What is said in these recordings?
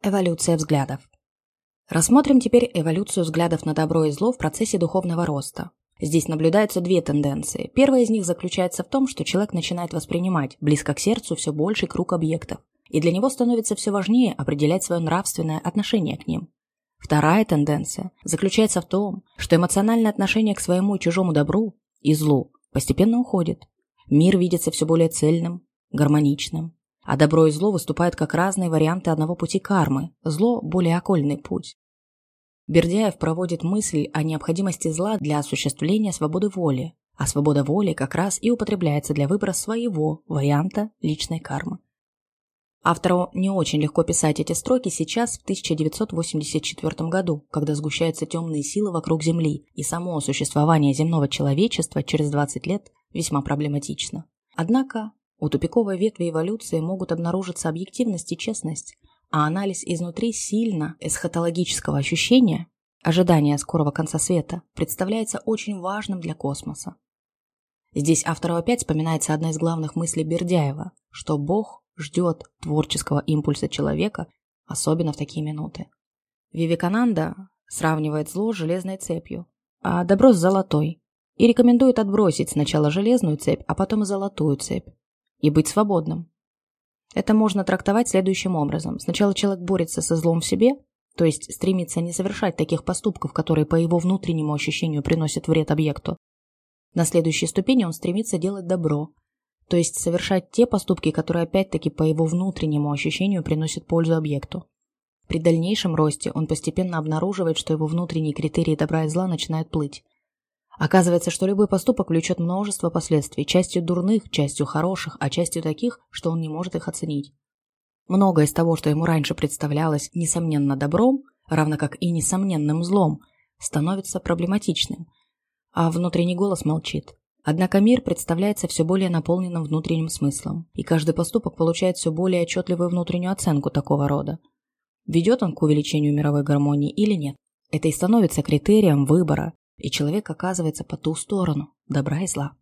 Эволюция взглядов. Рассмотрим теперь эволюцию взглядов на добро и зло в процессе духовного роста. Здесь наблюдаются две тенденции. Первая из них заключается в том, что человек начинает воспринимать близко к сердцу все больший круг объектов, и для него становится все важнее определять свое нравственное отношение к ним. Вторая тенденция заключается в том, что эмоциональное отношение к своему и чужому добру и злу постепенно уходит. Мир видится все более цельным, гармоничным, а добро и зло выступают как разные варианты одного пути кармы, зло – более окольный путь. Бердяев проводит мысль о необходимости зла для осуществления свободы воли, а свобода воли как раз и употребляется для выбора своего варианта личной кармы. Автору не очень легко писать эти строки сейчас, в 1984 году, когда сгущаются темные силы вокруг Земли, и само существование земного человечества через 20 лет весьма проблематично. Однако у тупиковой ветви эволюции могут обнаружиться объективность и честность, а анализ изнутри сильно эсхатологического ощущения, ожидания скорого конца света, представляется очень важным для космоса. Здесь автору опять вспоминается одна из главных мыслей Бердяева, что Бог ждет творческого импульса человека, особенно в такие минуты. Вивекананда сравнивает зло с железной цепью, а добро с золотой, и рекомендует отбросить сначала железную цепь, а потом и золотую цепь, и быть свободным. Это можно трактовать следующим образом. Сначала человек борется со злом в себе, то есть стремится не совершать таких поступков, которые по его внутреннему ощущению приносят вред объекту. На следующей ступени он стремится делать добро, то есть совершать те поступки, которые опять-таки по его внутреннему ощущению приносят пользу объекту. При дальнейшем росте он постепенно обнаруживает, что его внутренние критерии добра и зла начинают плыть. Оказывается, что любой поступок влечет множество последствий, частью дурных, частью хороших, а частью таких, что он не может их оценить. Многое из того, что ему раньше представлялось несомненно добром, равно как и несомненным злом, становится проблематичным. А внутренний голос молчит. Однако мир представляется все более наполненным внутренним смыслом, и каждый поступок получает все более отчетливую внутреннюю оценку такого рода. Ведет он к увеличению мировой гармонии или нет? Это и становится критерием выбора, и человек оказывается по ту сторону добра и зла.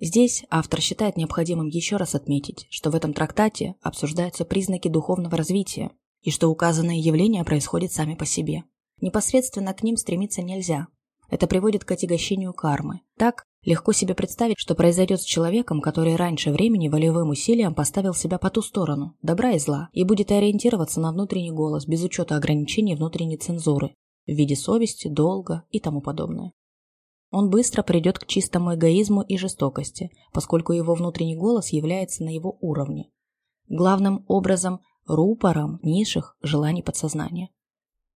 Здесь автор считает необходимым еще раз отметить, что в этом трактате обсуждаются признаки духовного развития и что указанные явления происходят сами по себе. Непосредственно к ним стремиться нельзя. Это приводит к отягощению кармы. Так, легко себе представить, что произойдет с человеком, который раньше времени волевым усилием поставил себя по ту сторону, добра и зла, и будет ориентироваться на внутренний голос без учета ограничений внутренней цензуры в виде совести, долга и тому подобное он быстро придет к чистому эгоизму и жестокости, поскольку его внутренний голос является на его уровне. Главным образом – рупором низших желаний подсознания.